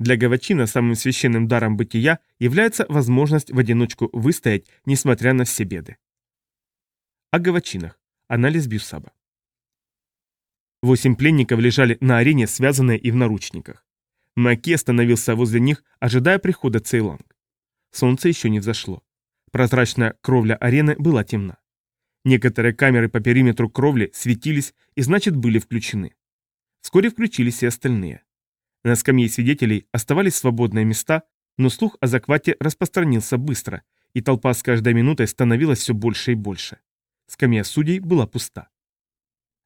Для Гавачина самым священным даром бытия является возможность в одиночку выстоять, несмотря на все беды. О Гавачинах. Анализ Бьюсаба. Восемь пленников лежали на арене, связанные и в наручниках. Маки остановился возле них, ожидая прихода Цейланг. Солнце еще не взошло. Прозрачная кровля арены была темна. Некоторые камеры по периметру кровли светились и, значит, были включены. Вскоре включились и остальные. На скамье свидетелей оставались свободные места, но слух о захвате распространился быстро, и толпа с каждой минутой становилась все больше и больше. Скамья судей была пуста.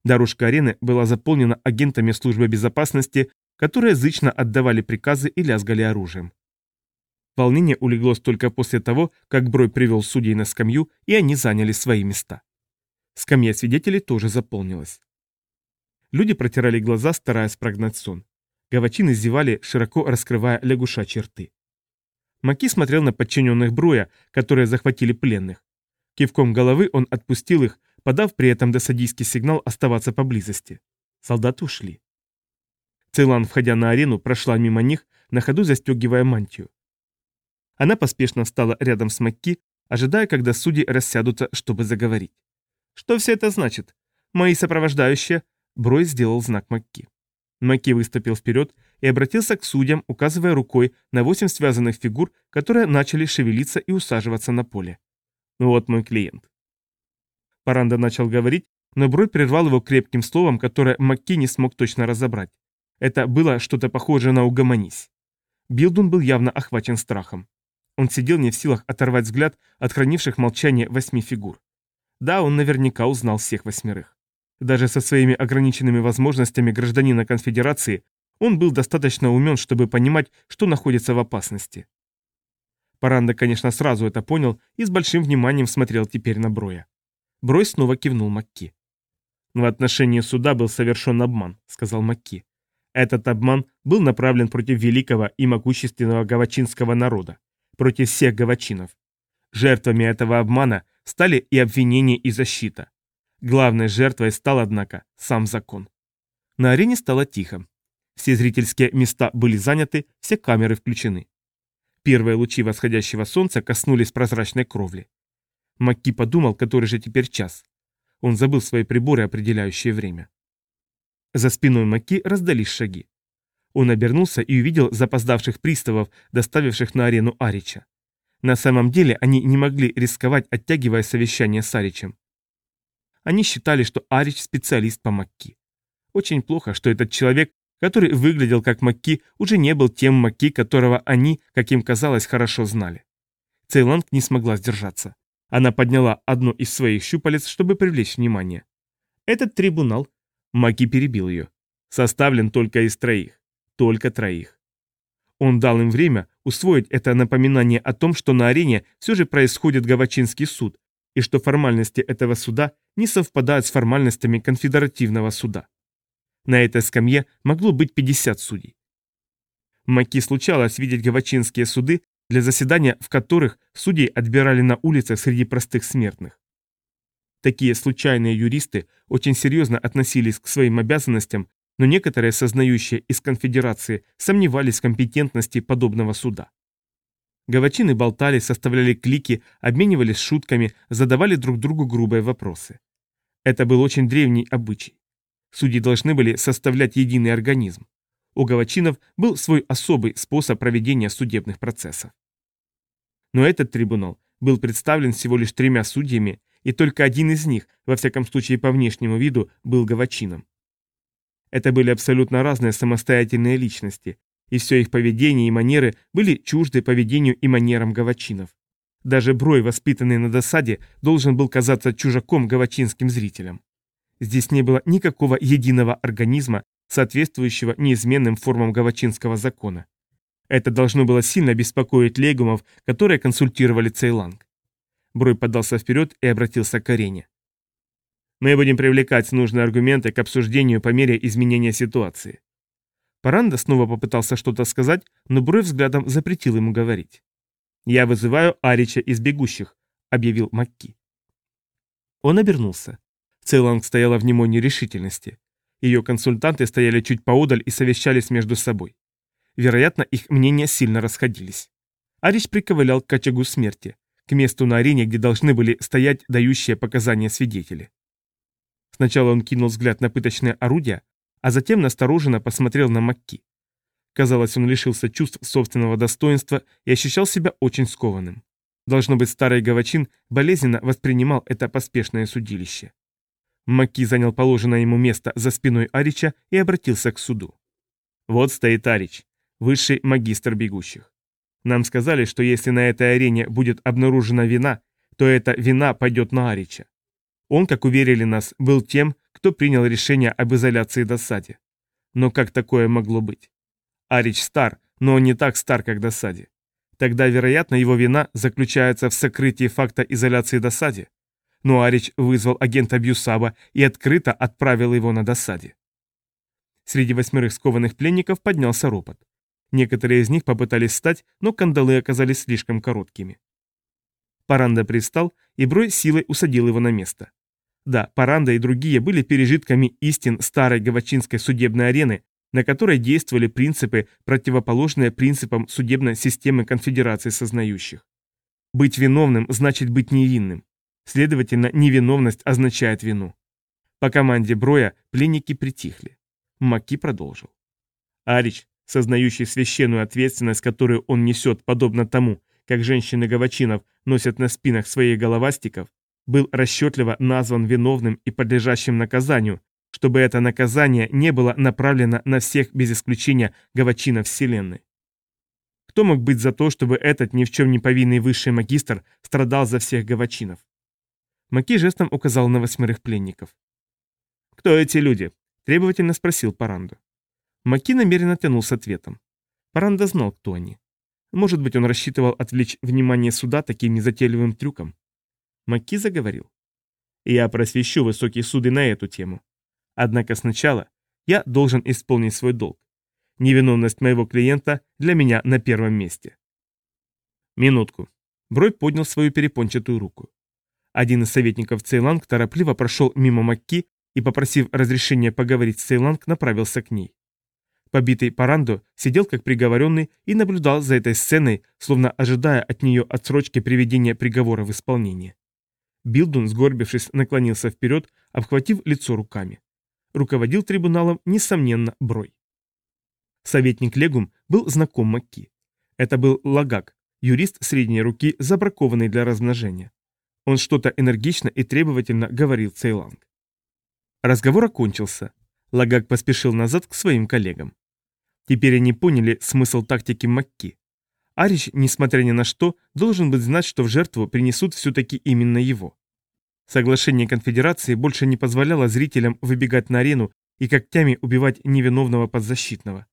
Дорожка арены была заполнена агентами службы безопасности, которые зычно отдавали приказы и лязгали оружием. Волнение улеглось только после того, как Брой привел судей на скамью, и они заняли свои места. Скамья свидетелей тоже заполнилась. Люди протирали глаза, стараясь прогнать сон. Гавачины зевали, широко раскрывая лягушачьи рты. Маки смотрел на подчиненных Броя, которые захватили пленных. Кивком головы он отпустил их, подав при этом досадийский сигнал оставаться поблизости. Солдаты ушли. Цейлан, входя на арену, прошла мимо них, на ходу застегивая мантию. Она поспешно встала рядом с Макки, ожидая, когда судьи рассядутся, чтобы заговорить. «Что все это значит? Мои сопровождающие...» Брой сделал знак Макки. Макки выступил вперед и обратился к судьям, указывая рукой на восемь связанных фигур, которые начали шевелиться и усаживаться на поле. «Вот мой клиент». Паранда начал говорить, но Брой прервал его крепким словом, которое Макки не смог точно разобрать. Это было что-то похожее на «угомонись». Билдун был явно охвачен страхом. Он сидел не в силах оторвать взгляд от хранивших молчание восьми фигур. Да, он наверняка узнал всех восьмерых. Даже со своими ограниченными возможностями гражданина конфедерации он был достаточно умен, чтобы понимать, что находится в опасности. Паранда, конечно, сразу это понял и с большим вниманием смотрел теперь на Броя. Брой снова кивнул Макки. «В отношении суда был совершен обман», — сказал Макки. «Этот обман был направлен против великого и могущественного гавачинского народа, против всех гавачинов. Жертвами этого обмана стали и обвинения, и защита. Главной жертвой стал, однако, сам закон. На арене стало тихо. Все зрительские места были заняты, все камеры включены. Первые лучи восходящего солнца коснулись прозрачной кровли. Макки подумал, который же теперь час. Он забыл свои приборы, определяющие время. За спиной Макки раздались шаги. Он обернулся и увидел запоздавших приставов, доставивших на арену Арича. На самом деле они не могли рисковать, оттягивая совещание с Аричем. Они считали, что Арич специалист по Макки. Очень плохо, что этот человек, который выглядел как Макки, уже не был тем Макки, которого они, как им казалось, хорошо знали. Цейланг не смогла сдержаться. Она подняла одну из своих щупалец, чтобы привлечь внимание. Этот трибунал, Маки перебил ее, составлен только из троих. Только троих. Он дал им время усвоить это напоминание о том, что на арене все же происходит Гавачинский суд, и что формальности этого суда не совпадают с формальностями конфедеративного суда. На этой скамье могло быть 50 судей. Маки случалось видеть гавачинские суды, для заседания в которых судей отбирали на улицах среди простых смертных. Такие случайные юристы очень серьезно относились к своим обязанностям, но некоторые, сознающие из конфедерации, сомневались в компетентности подобного суда. Гавачины болтали, составляли клики, обменивались шутками, задавали друг другу грубые вопросы. Это был очень древний обычай. Судьи должны были составлять единый организм. У гавачинов был свой особый способ проведения судебных процессов. Но этот трибунал был представлен всего лишь тремя судьями, и только один из них, во всяком случае по внешнему виду, был гавачином. Это были абсолютно разные самостоятельные личности, и все их поведение и манеры были чужды поведению и манерам гавачинов. Даже Брой, воспитанный на досаде, должен был казаться чужаком гавачинским зрителям. Здесь не было никакого единого организма, соответствующего неизменным формам гавачинского закона. Это должно было сильно беспокоить легумов, которые консультировали Цейланг. Брой подался вперед и обратился к арене. Мы будем привлекать нужные аргументы к обсуждению по мере изменения ситуации. Паранда снова попытался что-то сказать, но Брой взглядом запретил ему говорить. «Я вызываю Арича из бегущих», — объявил Макки. Он обернулся. Цейланг стояла в немой нерешительности. Ее консультанты стояли чуть поодаль и совещались между собой. Вероятно, их мнения сильно расходились. Арич приковылял к очагу смерти, к месту на арене, где должны были стоять дающие показания свидетели. Сначала он кинул взгляд на пыточное орудие, а затем настороженно посмотрел на Макки. Казалось, он лишился чувств собственного достоинства и ощущал себя очень скованным. Должно быть, старый Гавачин болезненно воспринимал это поспешное судилище. Макки занял положенное ему место за спиной Арича и обратился к суду. «Вот стоит Арич, высший магистр бегущих. Нам сказали, что если на этой арене будет обнаружена вина, то эта вина пойдет на Арича. Он, как уверили нас, был тем, кто принял решение об изоляции досаде. Но как такое могло быть? Арич стар, но он не так стар, как досаде. Тогда, вероятно, его вина заключается в сокрытии факта изоляции досаде. Но Арич вызвал агента Бьюсаба и открыто отправил его на досаде. Среди восьмерых скованных пленников поднялся ропот. Некоторые из них попытались встать, но кандалы оказались слишком короткими. Паранда пристал, и Брой силой усадил его на место. Да, Паранда и другие были пережитками истин старой гавачинской судебной арены, на которой действовали принципы, противоположные принципам судебной системы конфедерации сознающих. Быть виновным значит быть невинным. Следовательно, невиновность означает вину. По команде Броя пленники притихли. Маки продолжил. Арич, сознающий священную ответственность, которую он несет, подобно тому, как женщины гавачинов носят на спинах своих головастиков, был расчетливо назван виновным и подлежащим наказанию, чтобы это наказание не было направлено на всех без исключения гавачинов Вселенной. Кто мог быть за то, чтобы этот ни в чем не повинный высший магистр страдал за всех гавачинов? Маки жестом указал на восьмерых пленников. «Кто эти люди?» – требовательно спросил Паранду. Маки намеренно тянул с ответом. Паранда знал, кто они. Может быть, он рассчитывал отвлечь внимание суда таким незатейливым трюком. Маки заговорил. «Я просвещу высокие суды на эту тему. Однако сначала я должен исполнить свой долг. Невиновность моего клиента для меня на первом месте». Минутку. Брой поднял свою перепончатую руку. Один из советников Цейланг торопливо прошел мимо Макки и, попросив разрешения поговорить с Цейланг, направился к ней. Побитый Парандо сидел как приговоренный и наблюдал за этой сценой, словно ожидая от нее отсрочки приведения приговора в исполнение. Билдун, сгорбившись, наклонился вперед, обхватив лицо руками. Руководил трибуналом, несомненно, Брой. Советник Легум был знаком Макки. Это был Лагак, юрист средней руки, забракованный для размножения. Он что-то энергично и требовательно говорил Цейланг. Разговор окончился. Лагак поспешил назад к своим коллегам. Теперь они поняли смысл тактики Макки. Арич, несмотря ни на что, должен быть знать, что в жертву принесут все-таки именно его. Соглашение конфедерации больше не позволяло зрителям выбегать на арену и когтями убивать невиновного подзащитного.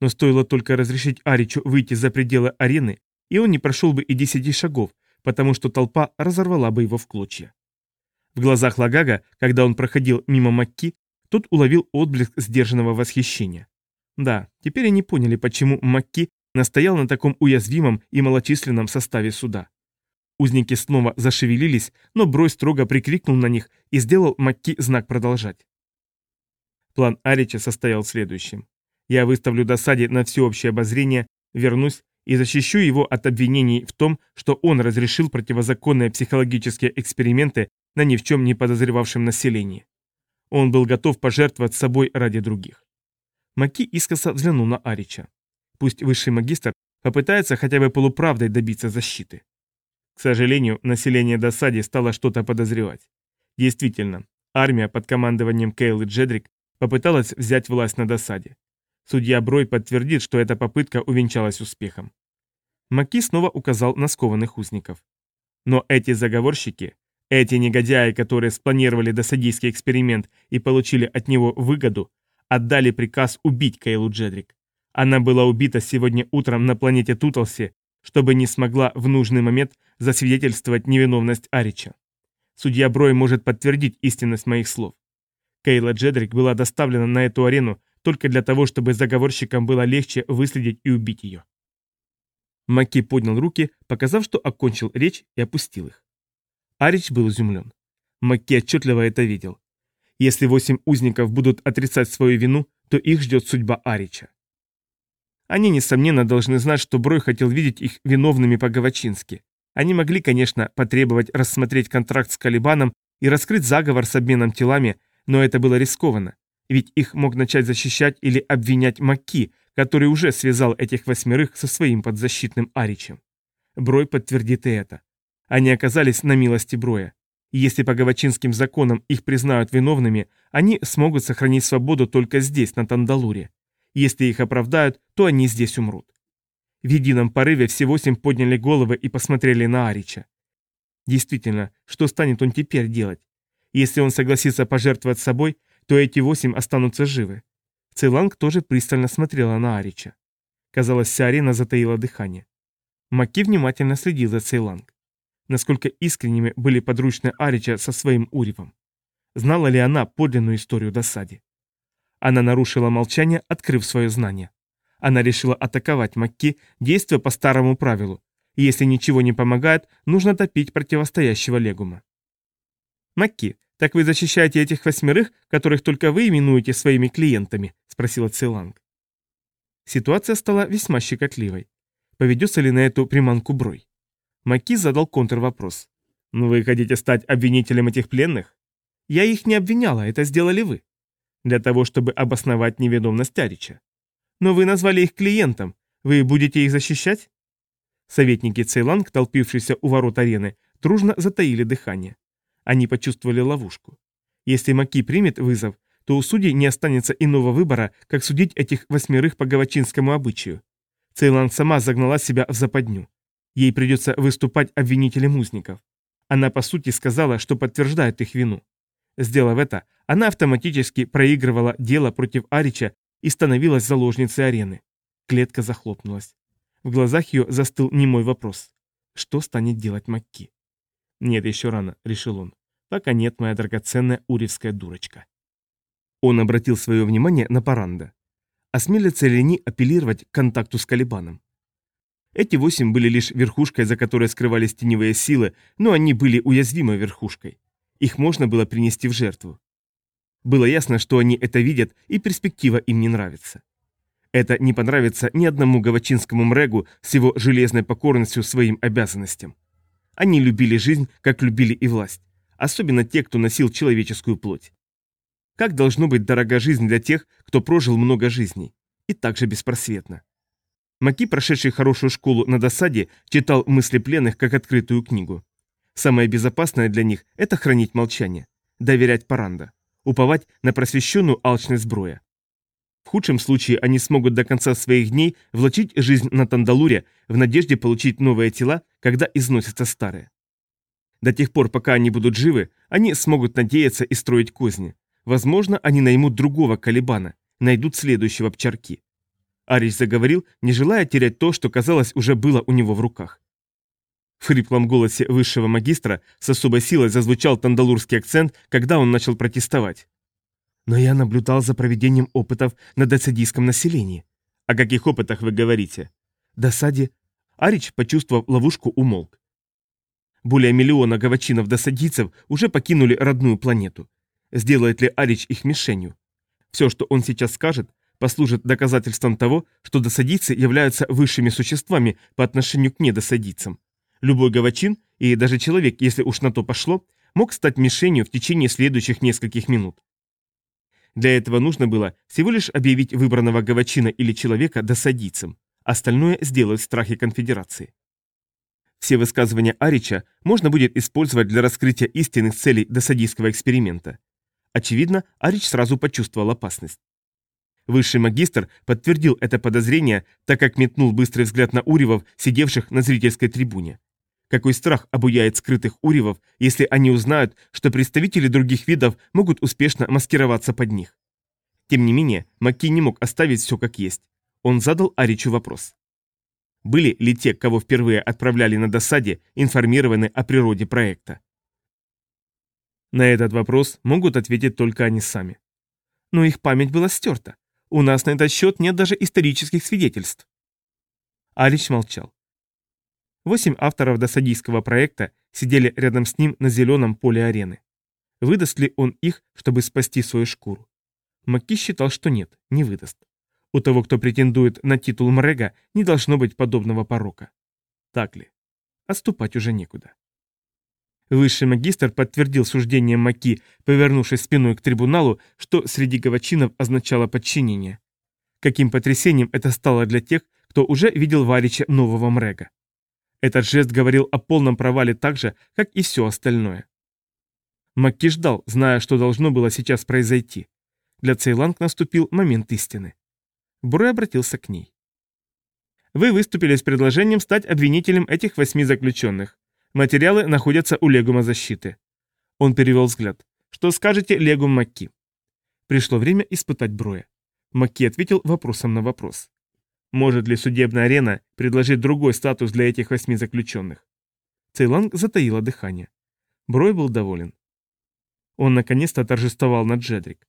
Но стоило только разрешить Аричу выйти за пределы арены, и он не прошел бы и десяти шагов, потому что толпа разорвала бы его в клочья. В глазах Лагага, когда он проходил мимо Макки, тот уловил отблеск сдержанного восхищения. Да, теперь они поняли, почему Макки настоял на таком уязвимом и малочисленном составе суда. Узники снова зашевелились, но Брой строго прикрикнул на них и сделал Макки знак продолжать. План Арича состоял в следующем. Я выставлю досаде на всеобщее обозрение, вернусь и защищу его от обвинений в том, что он разрешил противозаконные психологические эксперименты на ни в чем не подозревавшем населении. Он был готов пожертвовать собой ради других. Маки искоса взглянул на Арича. Пусть высший магистр попытается хотя бы полуправдой добиться защиты. К сожалению, население досаде стало что-то подозревать. Действительно, армия под командованием Кейл и Джедрик попыталась взять власть на досаде. Судья Брой подтвердит, что эта попытка увенчалась успехом. Маки снова указал на скованных узников. Но эти заговорщики, эти негодяи, которые спланировали досадийский эксперимент и получили от него выгоду, отдали приказ убить Кейлу Джедрик. Она была убита сегодня утром на планете Туталсе, чтобы не смогла в нужный момент засвидетельствовать невиновность Арича. Судья Брой может подтвердить истинность моих слов. Кейла Джедрик была доставлена на эту арену только для того, чтобы заговорщикам было легче выследить и убить ее. Маки поднял руки, показав, что окончил речь и опустил их. Арич был изумлен. Маки отчетливо это видел. Если восемь узников будут отрицать свою вину, то их ждет судьба Арича. Они, несомненно, должны знать, что Брой хотел видеть их виновными по-гавачински. Они могли, конечно, потребовать рассмотреть контракт с Калибаном и раскрыть заговор с обменом телами, но это было рискованно, ведь их мог начать защищать или обвинять Макки, который уже связал этих восьмерых со своим подзащитным Аричем. Брой подтвердит и это. Они оказались на милости Броя. Если по гавачинским законам их признают виновными, они смогут сохранить свободу только здесь, на Тандалуре. Если их оправдают, то они здесь умрут. В едином порыве все восемь подняли головы и посмотрели на Арича. Действительно, что станет он теперь делать? Если он согласится пожертвовать собой, то эти восемь останутся живы. Цейланг тоже пристально смотрела на Арича. Казалось, вся арена затаила дыхание. Маки внимательно следил за Цейланг. Насколько искренними были подручные Арича со своим Уривом. Знала ли она подлинную историю досади? Она нарушила молчание, открыв свое знание. Она решила атаковать Макки, действуя по старому правилу. Если ничего не помогает, нужно топить противостоящего легума. Макки, так вы защищаете этих восьмерых, которых только вы именуете своими клиентами? Спросила Циланг. Ситуация стала весьма щекотливой. Поведется ли на эту приманку Брой? Маки задал контрвопрос. «Ну вы хотите стать обвинителем этих пленных?» «Я их не обвиняла, это сделали вы». «Для того, чтобы обосновать неведомность Арича». «Но вы назвали их клиентом. Вы будете их защищать?» Советники Цейланг, толпившиеся у ворот арены, дружно затаили дыхание. Они почувствовали ловушку. Если Маки примет вызов, то у судей не останется иного выбора, как судить этих восьмерых по гавачинскому обычаю. Цейланг сама загнала себя в западню. Ей придется выступать обвинителем узников. Она по сути сказала, что подтверждает их вину. Сделав это, она автоматически проигрывала дело против Арича и становилась заложницей арены. Клетка захлопнулась. В глазах ее застыл немой вопрос. Что станет делать Макки? «Нет, еще рано», — решил он. «Пока нет, моя драгоценная уревская дурочка». Он обратил свое внимание на Паранда. Осмелятся ли они апеллировать к контакту с Калибаном? Эти восемь были лишь верхушкой, за которой скрывались теневые силы, но они были уязвимой верхушкой. Их можно было принести в жертву. Было ясно, что они это видят, и перспектива им не нравится. Это не понравится ни одному гавачинскому мрегу с его железной покорностью своим обязанностям. Они любили жизнь, как любили и власть, особенно те, кто носил человеческую плоть. Как должно быть дорога жизнь для тех, кто прожил много жизней, и также беспросветно. Маки, прошедший хорошую школу на досаде, читал мысли пленных как открытую книгу. Самое безопасное для них – это хранить молчание, доверять Паранда, уповать на просвещенную алчность сброя. В худшем случае они смогут до конца своих дней влачить жизнь на Тандалуре в надежде получить новые тела, когда износятся старые. До тех пор, пока они будут живы, они смогут надеяться и строить козни. Возможно, они наймут другого Калибана, найдут следующего пчарки. Арич заговорил, не желая терять то, что, казалось, уже было у него в руках. В хриплом голосе высшего магистра с особой силой зазвучал тандалурский акцент, когда он начал протестовать. «Но я наблюдал за проведением опытов на досадийском населении». «О каких опытах вы говорите?» «Досаде». Арич, почувствовав ловушку, умолк. Более миллиона гавачинов-досадийцев уже покинули родную планету. Сделает ли Арич их мишенью? Все, что он сейчас скажет, послужит доказательством того, что досадийцы являются высшими существами по отношению к недосадийцам. Любой гавачин, и даже человек, если уж на то пошло, мог стать мишенью в течение следующих нескольких минут. Для этого нужно было всего лишь объявить выбранного гавачина или человека досадийцем. Остальное сделают страхи конфедерации. Все высказывания Арича можно будет использовать для раскрытия истинных целей досадийского эксперимента. Очевидно, Арич сразу почувствовал опасность. Высший магистр подтвердил это подозрение, так как метнул быстрый взгляд на Уривов, сидевших на зрительской трибуне. Какой страх обуяет скрытых Уривов, если они узнают, что представители других видов могут успешно маскироваться под них. Тем не менее, Маки не мог оставить все как есть. Он задал Аричу вопрос. Были ли те, кого впервые отправляли на досаде, информированы о природе проекта? На этот вопрос могут ответить только они сами. Но их память была стерта. У нас на этот счет нет даже исторических свидетельств. Алич молчал. Восемь авторов досадийского проекта сидели рядом с ним на зеленом поле арены. Выдаст ли он их, чтобы спасти свою шкуру? Макки считал, что нет, не выдаст. У того, кто претендует на титул Мрега, не должно быть подобного порока. Так ли? Отступать уже некуда. Высший магистр подтвердил суждение Маки, повернувшись спиной к трибуналу, что среди гавачинов означало подчинение. Каким потрясением это стало для тех, кто уже видел Варича нового Мрега. Этот жест говорил о полном провале так же, как и все остальное. Макки ждал, зная, что должно было сейчас произойти. Для Цейланг наступил момент истины. Брой обратился к ней. «Вы выступили с предложением стать обвинителем этих восьми заключенных. Материалы находятся у Легума защиты. Он перевел взгляд. Что скажете Легум Макки? Пришло время испытать Броя. Макки ответил вопросом на вопрос. Может ли судебная арена предложить другой статус для этих восьми заключенных? Цейланг затаила дыхание. Брой был доволен. Он наконец-то торжествовал над Джедрик.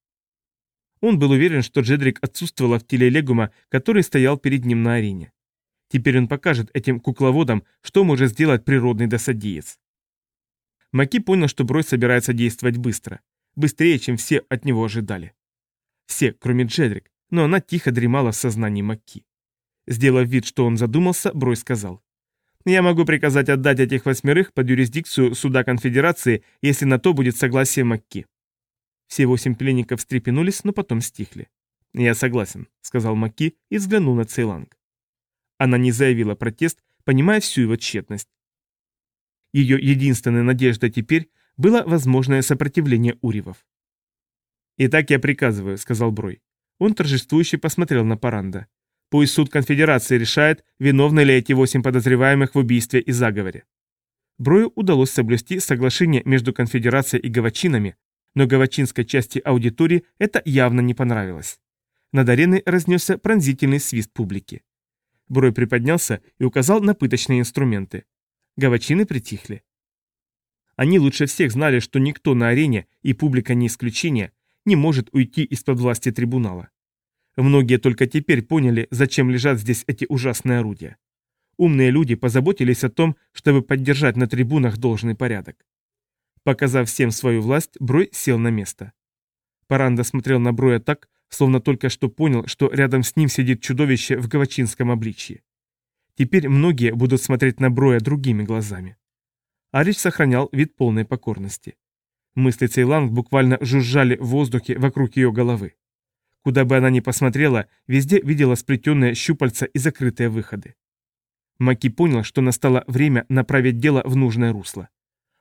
Он был уверен, что Джедрик отсутствовала в теле Легума, который стоял перед ним на арене. Теперь он покажет этим кукловодам, что может сделать природный досадиец. Маки понял, что Брой собирается действовать быстро. Быстрее, чем все от него ожидали. Все, кроме Джедрик, но она тихо дремала в сознании Маки. Сделав вид, что он задумался, Брой сказал. «Я могу приказать отдать этих восьмерых под юрисдикцию суда конфедерации, если на то будет согласие Макки». Все восемь пленников встрепенулись, но потом стихли. «Я согласен», — сказал Маки и взглянул на Цейланг. Она не заявила протест, понимая всю его тщетность. Ее единственной надеждой теперь было возможное сопротивление Уривов. «Итак я приказываю», — сказал Брой. Он торжествующе посмотрел на Паранда. «Пусть суд конфедерации решает, виновны ли эти восемь подозреваемых в убийстве и заговоре». Брою удалось соблюсти соглашение между конфедерацией и гавачинами, но гавачинской части аудитории это явно не понравилось. Над ареной разнесся пронзительный свист публики. Брой приподнялся и указал на пыточные инструменты. Гавачины притихли. Они лучше всех знали, что никто на арене, и публика не исключение, не может уйти из-под власти трибунала. Многие только теперь поняли, зачем лежат здесь эти ужасные орудия. Умные люди позаботились о том, чтобы поддержать на трибунах должный порядок. Показав всем свою власть, Брой сел на место. Паранда смотрел на Броя так, словно только что понял, что рядом с ним сидит чудовище в гавачинском обличье. Теперь многие будут смотреть на Броя другими глазами. Арич сохранял вид полной покорности. Мысли Цейланг буквально жужжали в воздухе вокруг ее головы. Куда бы она ни посмотрела, везде видела сплетенные щупальца и закрытые выходы. Маки понял, что настало время направить дело в нужное русло.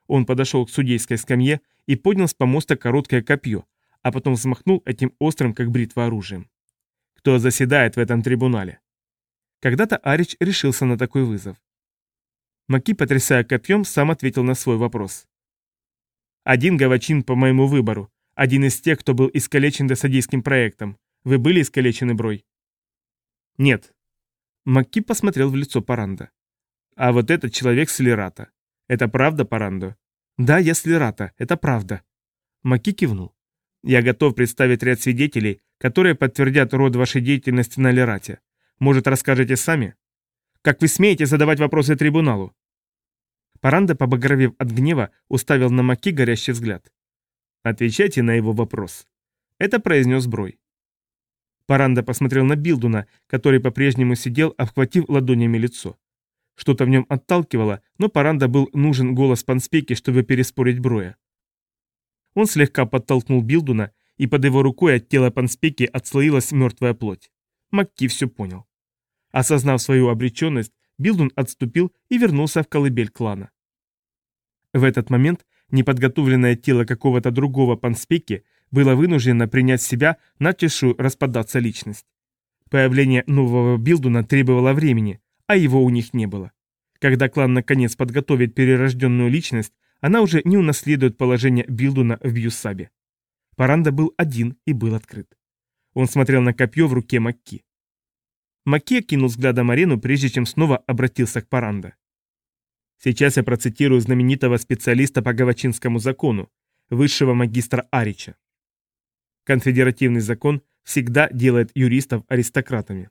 Он подошел к судейской скамье и поднял с помоста короткое копье, а потом взмахнул этим острым, как бритва, оружием. Кто заседает в этом трибунале? Когда-то Арич решился на такой вызов. Маки, потрясая копьем, сам ответил на свой вопрос. «Один гавачин по моему выбору, один из тех, кто был искалечен досадийским проектом. Вы были искалечены, Брой?» «Нет». Макки посмотрел в лицо Паранда. «А вот этот человек с Лерата. Это правда, Парандо?» «Да, я с Лерата, это правда». Маки кивнул. Я готов представить ряд свидетелей, которые подтвердят род вашей деятельности на Лерате. Может, расскажете сами? Как вы смеете задавать вопросы трибуналу?» Паранда, побагровев от гнева, уставил на Маки горящий взгляд. «Отвечайте на его вопрос». Это произнес Брой. Паранда посмотрел на Билдуна, который по-прежнему сидел, обхватив ладонями лицо. Что-то в нем отталкивало, но Паранда был нужен голос Панспеки, чтобы переспорить Броя. Он слегка подтолкнул Билдуна, и под его рукой от тела Панспеки отслоилась мертвая плоть. Макки все понял. Осознав свою обреченность, Билдун отступил и вернулся в колыбель клана. В этот момент неподготовленное тело какого-то другого Панспеки было вынуждено принять себя начавшую распадаться личность. Появление нового Билдуна требовало времени, а его у них не было. Когда клан наконец подготовит перерожденную личность, она уже не унаследует положение Билдуна в Бьюсабе. Паранда был один и был открыт. Он смотрел на копье в руке Макки. Макки кинул взглядом арену, прежде чем снова обратился к Паранда. Сейчас я процитирую знаменитого специалиста по гавачинскому закону, высшего магистра Арича. Конфедеративный закон всегда делает юристов аристократами.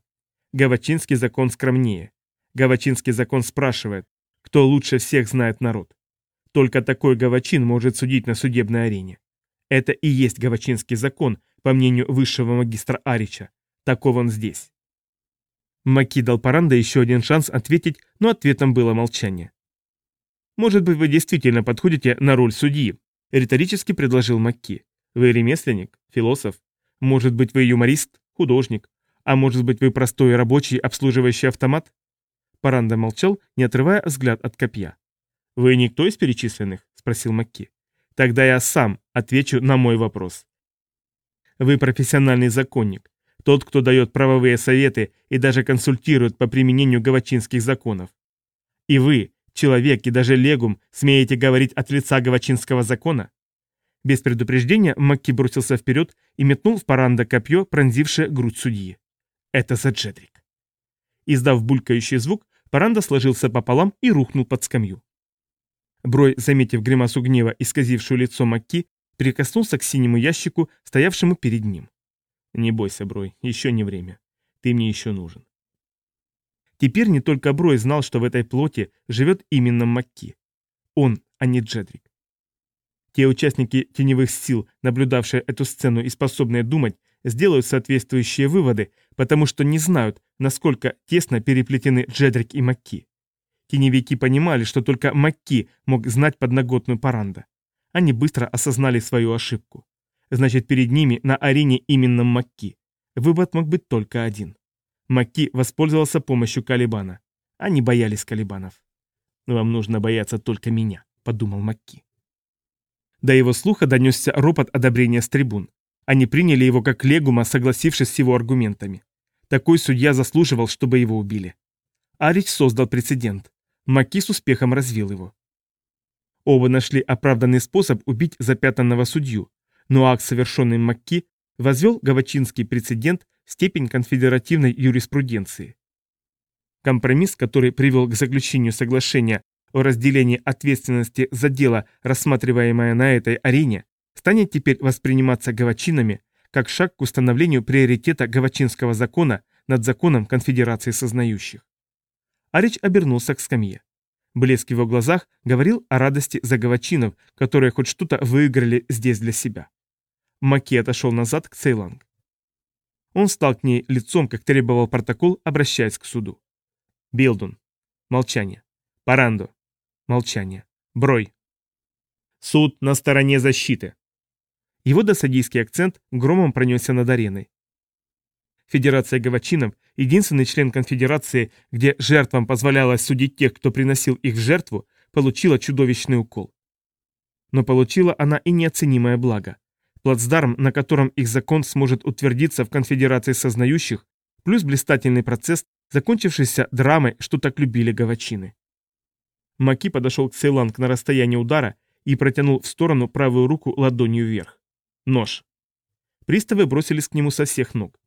Гавачинский закон скромнее. Гавачинский закон спрашивает, кто лучше всех знает народ. Только такой гавачин может судить на судебной арене. Это и есть гавачинский закон, по мнению высшего магистра Арича. Таков он здесь. Маки дал Паранда еще один шанс ответить, но ответом было молчание. «Может быть, вы действительно подходите на роль судьи?» – риторически предложил Макки. «Вы ремесленник? Философ? Может быть, вы юморист? Художник? А может быть, вы простой рабочий, обслуживающий автомат?» Паранда молчал, не отрывая взгляд от копья. «Вы никто из перечисленных?» – спросил Макки. «Тогда я сам отвечу на мой вопрос. Вы профессиональный законник, тот, кто дает правовые советы и даже консультирует по применению гавачинских законов. И вы, человек и даже легум, смеете говорить от лица гавачинского закона? Без предупреждения Макки бросился вперед и метнул в паранда копье, пронзившее грудь судьи. Это за Джедрик. Издав булькающий звук, паранда сложился пополам и рухнул под скамью. Брой, заметив гримасу гнева, исказившую лицо Макки, прикоснулся к синему ящику, стоявшему перед ним. «Не бойся, Брой, еще не время. Ты мне еще нужен». Теперь не только Брой знал, что в этой плоти живет именно Макки. Он, а не Джедрик. Те участники теневых сил, наблюдавшие эту сцену и способные думать, сделают соответствующие выводы, потому что не знают, насколько тесно переплетены Джедрик и Макки. Теневики понимали, что только Макки мог знать подноготную Паранда. Они быстро осознали свою ошибку. Значит, перед ними на арене именно Макки. Вывод мог быть только один. Макки воспользовался помощью Калибана. Они боялись Калибанов. «Вам нужно бояться только меня», — подумал Макки. До его слуха донесся ропот одобрения с трибун. Они приняли его как легума, согласившись с его аргументами. Такой судья заслуживал, чтобы его убили. Арич создал прецедент. Маки с успехом развил его. Оба нашли оправданный способ убить запятанного судью, но акт, совершенный Макки, возвел гавачинский прецедент в степень конфедеративной юриспруденции. Компромисс, который привел к заключению соглашения о разделении ответственности за дело, рассматриваемое на этой арене, станет теперь восприниматься гавачинами как шаг к установлению приоритета гавачинского закона над законом конфедерации сознающих. Арич обернулся к скамье. Блеск в его глазах говорил о радости за гавачинов, которые хоть что-то выиграли здесь для себя. Маки отошел назад к Цейланг. Он стал к ней лицом, как требовал протокол, обращаясь к суду. Билдун. Молчание. Парандо. Молчание. Брой. Суд на стороне защиты. Его досадийский акцент громом пронесся над ареной. Федерация гавачинов, единственный член конфедерации, где жертвам позволялось судить тех, кто приносил их в жертву, получила чудовищный укол. Но получила она и неоценимое благо плацдарм, на котором их закон сможет утвердиться в конфедерации сознающих, плюс блистательный процесс, закончившийся драмой, что так любили гавачины. Маки подошел к Сейланг на расстоянии удара и протянул в сторону правую руку ладонью вверх. Нож. Приставы бросились к нему со всех ног.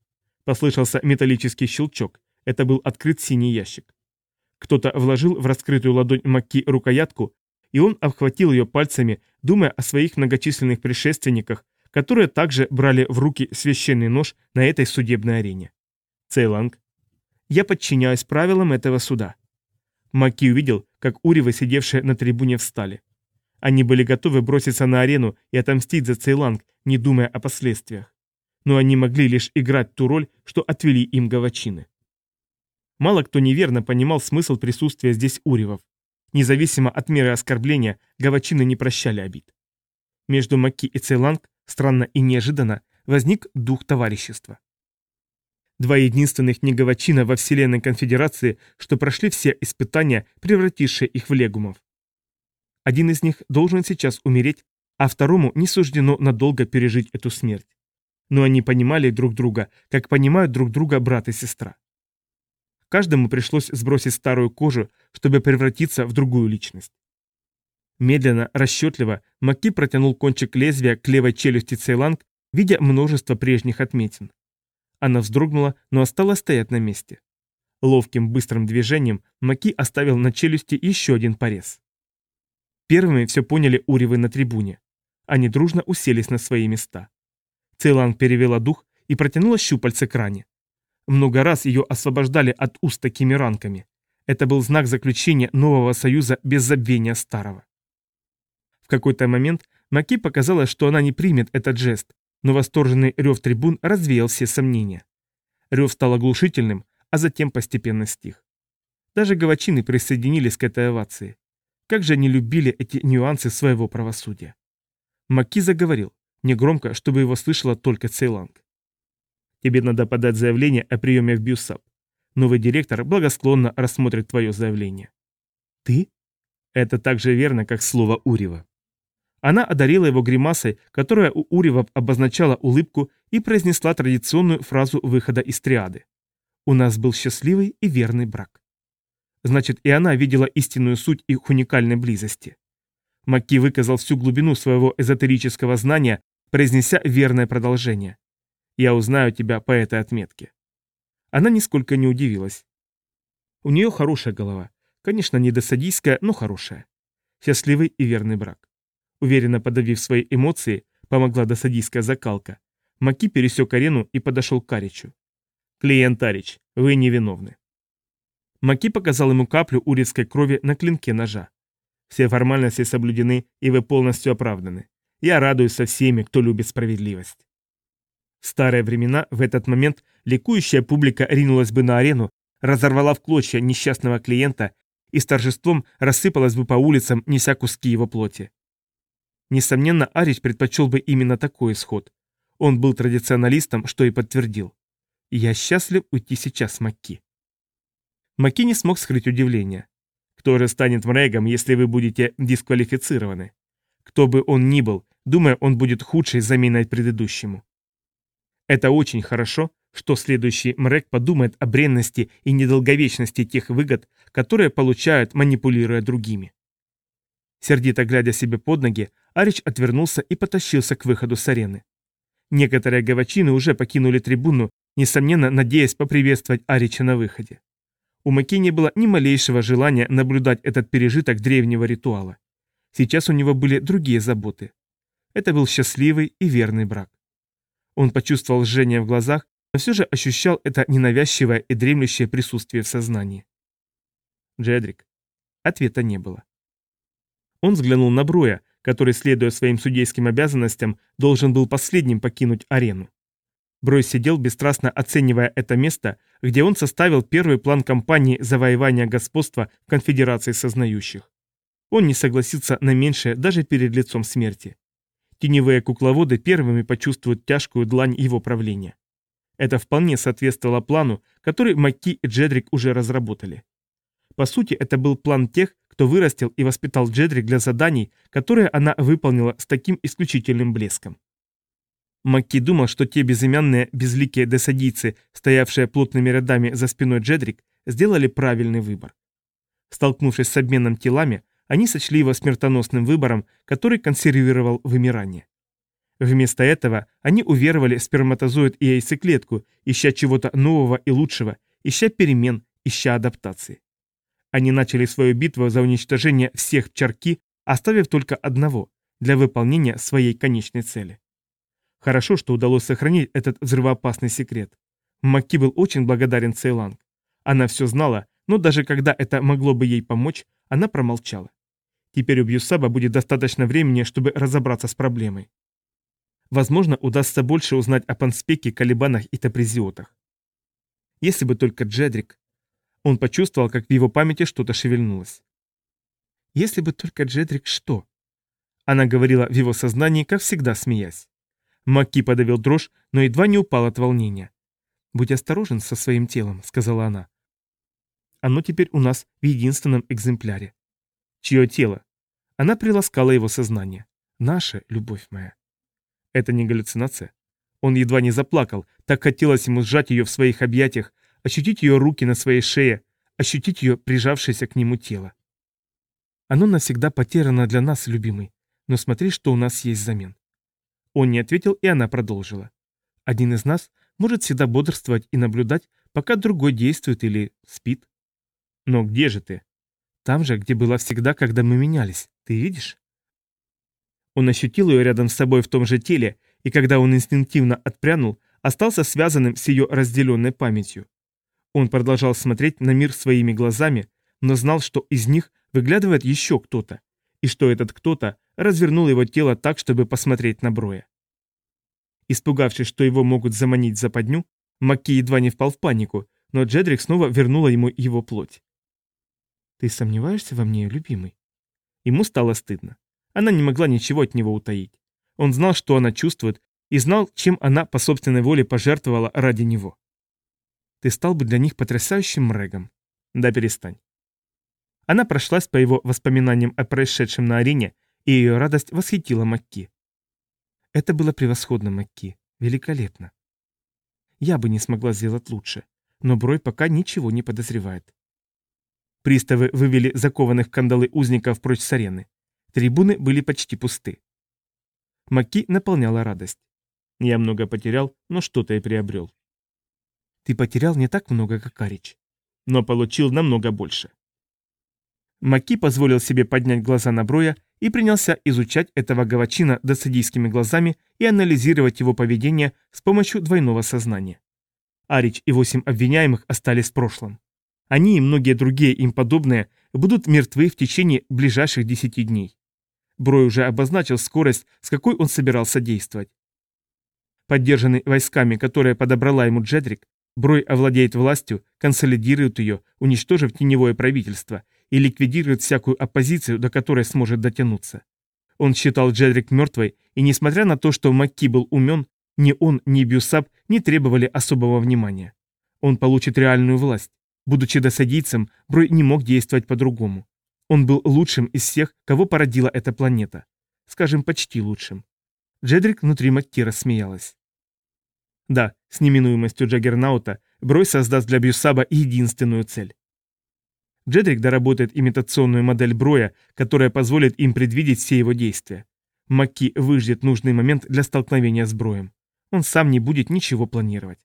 Послышался металлический щелчок. Это был открыт синий ящик. Кто-то вложил в раскрытую ладонь Маки рукоятку, и он обхватил ее пальцами, думая о своих многочисленных предшественниках, которые также брали в руки священный нож на этой судебной арене. Цейланг. Я подчиняюсь правилам этого суда. Макки увидел, как уривы, сидевшие на трибуне, встали. Они были готовы броситься на арену и отомстить за Цейланг, не думая о последствиях. Но они могли лишь играть ту роль, что отвели им гавачины. Мало кто неверно понимал смысл присутствия здесь уривов. Независимо от меры оскорбления, гавачины не прощали обид. Между Маки и Цейланг странно и неожиданно, возник дух товарищества. Два единственных неговачина во Вселенной Конфедерации, что прошли все испытания, превратившие их в легумов. Один из них должен сейчас умереть, а второму не суждено надолго пережить эту смерть. Но они понимали друг друга, как понимают друг друга брат и сестра. Каждому пришлось сбросить старую кожу, чтобы превратиться в другую личность. Медленно, расчетливо, Макки протянул кончик лезвия к левой челюсти Цейланг, видя множество прежних отметин. Она вздрогнула, но осталась стоять на месте. Ловким, быстрым движением Макки оставил на челюсти еще один порез. Первыми все поняли уривы на трибуне. Они дружно уселись на свои места. Цейланг перевела дух и протянула щупальце к ране. Много раз ее освобождали от уз такими ранками. Это был знак заключения нового союза без забвения старого какой-то момент Маки показалось, что она не примет этот жест, но восторженный рев трибун развеял все сомнения. Рев стал оглушительным, а затем постепенно стих. Даже гавачины присоединились к этой овации. Как же они любили эти нюансы своего правосудия. Маки заговорил, негромко, чтобы его слышала только Цейланг. Тебе надо подать заявление о приеме в Бьюсап. Новый директор благосклонно рассмотрит твое заявление. Ты? Это так же верно, как слово Урева. Она одарила его гримасой, которая у Урева обозначала улыбку и произнесла традиционную фразу выхода из триады. «У нас был счастливый и верный брак». Значит, и она видела истинную суть их уникальной близости. Макки выказал всю глубину своего эзотерического знания, произнеся верное продолжение. «Я узнаю тебя по этой отметке». Она нисколько не удивилась. У нее хорошая голова. Конечно, не досадийская, но хорошая. Счастливый и верный брак. Уверенно подавив свои эмоции, помогла досадийская закалка. Маки пересек арену и подошел к Каричу. «Клиент Арич, вы невиновны». Маки показал ему каплю урицкой крови на клинке ножа. «Все формальности соблюдены, и вы полностью оправданы. Я радуюсь со всеми, кто любит справедливость». В старые времена в этот момент ликующая публика ринулась бы на арену, разорвала в клочья несчастного клиента и с торжеством рассыпалась бы по улицам, неся куски его плоти. Несомненно, Арич предпочел бы именно такой исход. Он был традиционалистом, что и подтвердил. «Я счастлив уйти сейчас, Макки». Макки не смог скрыть удивление. Кто же станет мрегом, если вы будете дисквалифицированы? Кто бы он ни был, думаю, он будет худшей заменой предыдущему. Это очень хорошо, что следующий мрэг подумает о бренности и недолговечности тех выгод, которые получают, манипулируя другими. Сердито глядя себе под ноги, Арич отвернулся и потащился к выходу с арены. Некоторые гавачины уже покинули трибуну, несомненно, надеясь поприветствовать Арича на выходе. У Маки не было ни малейшего желания наблюдать этот пережиток древнего ритуала. Сейчас у него были другие заботы. Это был счастливый и верный брак. Он почувствовал жжение в глазах, но все же ощущал это ненавязчивое и дремлющее присутствие в сознании. Джедрик. Ответа не было. Он взглянул на Броя, который, следуя своим судейским обязанностям, должен был последним покинуть арену. Брой сидел, бесстрастно оценивая это место, где он составил первый план кампании завоевания господства в конфедерации сознающих. Он не согласится на меньшее даже перед лицом смерти. Теневые кукловоды первыми почувствуют тяжкую длань его правления. Это вполне соответствовало плану, который Макки и Джедрик уже разработали. По сути, это был план тех, кто вырастил и воспитал Джедрик для заданий, которые она выполнила с таким исключительным блеском. Макки думал, что те безымянные, безликие десадийцы, стоявшие плотными рядами за спиной Джедрик, сделали правильный выбор. Столкнувшись с обменом телами, они сочли его смертоносным выбором, который консервировал вымирание. Вместо этого они уверовали в сперматозоид и яйцеклетку, ища чего-то нового и лучшего, ища перемен, ища адаптации. Они начали свою битву за уничтожение всех чарки, оставив только одного для выполнения своей конечной цели. Хорошо, что удалось сохранить этот взрывоопасный секрет. Макки был очень благодарен Цейланг. Она все знала, но даже когда это могло бы ей помочь, она промолчала. Теперь у Бьюсаба будет достаточно времени, чтобы разобраться с проблемой. Возможно, удастся больше узнать о панспеке, колебанах и тапризиотах. Если бы только Джедрик. Он почувствовал, как в его памяти что-то шевельнулось. Если бы только Джедрик что? Она говорила в его сознании, как всегда, смеясь. Макки подавил дрожь, но едва не упал от волнения. «Будь осторожен со своим телом», — сказала она. «Оно теперь у нас в единственном экземпляре». «Чье тело?» Она приласкала его сознание. «Наша, любовь моя». Это не галлюцинация. Он едва не заплакал, так хотелось ему сжать ее в своих объятиях, ощутить ее руки на своей шее, ощутить ее прижавшееся к нему тело. Оно навсегда потеряно для нас, любимый, но смотри, что у нас есть взамен. Он не ответил, и она продолжила. Один из нас может всегда бодрствовать и наблюдать, пока другой действует или спит. Но где же ты? Там же, где была всегда, когда мы менялись. Ты видишь? Он ощутил ее рядом с собой в том же теле, и когда он инстинктивно отпрянул, остался связанным с ее разделенной памятью. Он продолжал смотреть на мир своими глазами, но знал, что из них выглядывает еще кто-то, и что этот кто-то развернул его тело так, чтобы посмотреть на Броя. Испугавшись, что его могут заманить в западню, Макки едва не впал в панику, но Джедрик снова вернула ему его плоть. «Ты сомневаешься во мне, любимый?» Ему стало стыдно. Она не могла ничего от него утаить. Он знал, что она чувствует, и знал, чем она по собственной воле пожертвовала ради него. «Ты стал бы для них потрясающим мрегом». «Да перестань». Она прошлась по его воспоминаниям о происшедшем на арене, и ее радость восхитила Макки. Это было превосходно, Макки. Великолепно. Я бы не смогла сделать лучше, но Брой пока ничего не подозревает. Приставы вывели закованных в кандалы узников прочь с арены. Трибуны были почти пусты. Макки наполняла радость. Я много потерял, но что-то и приобрел. Ты потерял не так много, как Арич, но получил намного больше. Маки позволил себе поднять глаза на Броя и принялся изучать этого гавачина досадийскими глазами и анализировать его поведение с помощью двойного сознания. Арич и восемь обвиняемых остались в прошлом. Они и многие другие им подобные будут мертвы в течение ближайших десяти дней. Брой уже обозначил скорость, с какой он собирался действовать. Поддержанный войсками, которые подобрала ему Джедрик, Брой овладеет властью, консолидирует ее, уничтожив теневое правительство и ликвидирует всякую оппозицию, до которой сможет дотянуться. Он считал Джедрик мертвой, и несмотря на то, что Макки был умен, ни он, ни Бьюсап не требовали особого внимания. Он получит реальную власть. Будучи досадийцем, Брой не мог действовать по-другому. Он был лучшим из всех, кого породила эта планета. Скажем, почти лучшим. Джедрик внутри Макки рассмеялась. Да, с неминуемостью Джаггернаута Брой создаст для Бьюсаба единственную цель Джедрик доработает имитационную модель Броя, которая позволит им предвидеть все его действия. Макки выждет нужный момент для столкновения с Броем. Он сам не будет ничего планировать.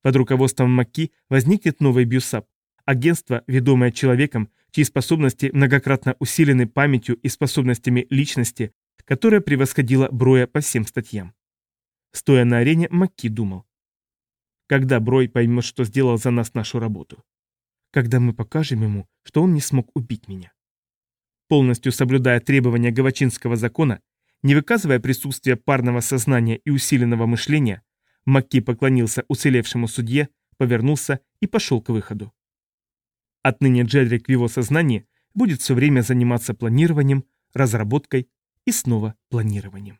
Под руководством Макки возникнет новый Бьюсап, агентство, ведомое человеком, чьи способности многократно усилены памятью и способностями личности, которая превосходила Броя по всем статьям. Стоя на арене, Макки думал. Когда Брой поймет, что сделал за нас нашу работу? когда мы покажем ему, что он не смог убить меня. Полностью соблюдая требования Гавачинского закона, не выказывая присутствия парного сознания и усиленного мышления, Макки поклонился уцелевшему судье, повернулся и пошел к выходу. Отныне Джедрик в его сознании будет все время заниматься планированием, разработкой и снова планированием.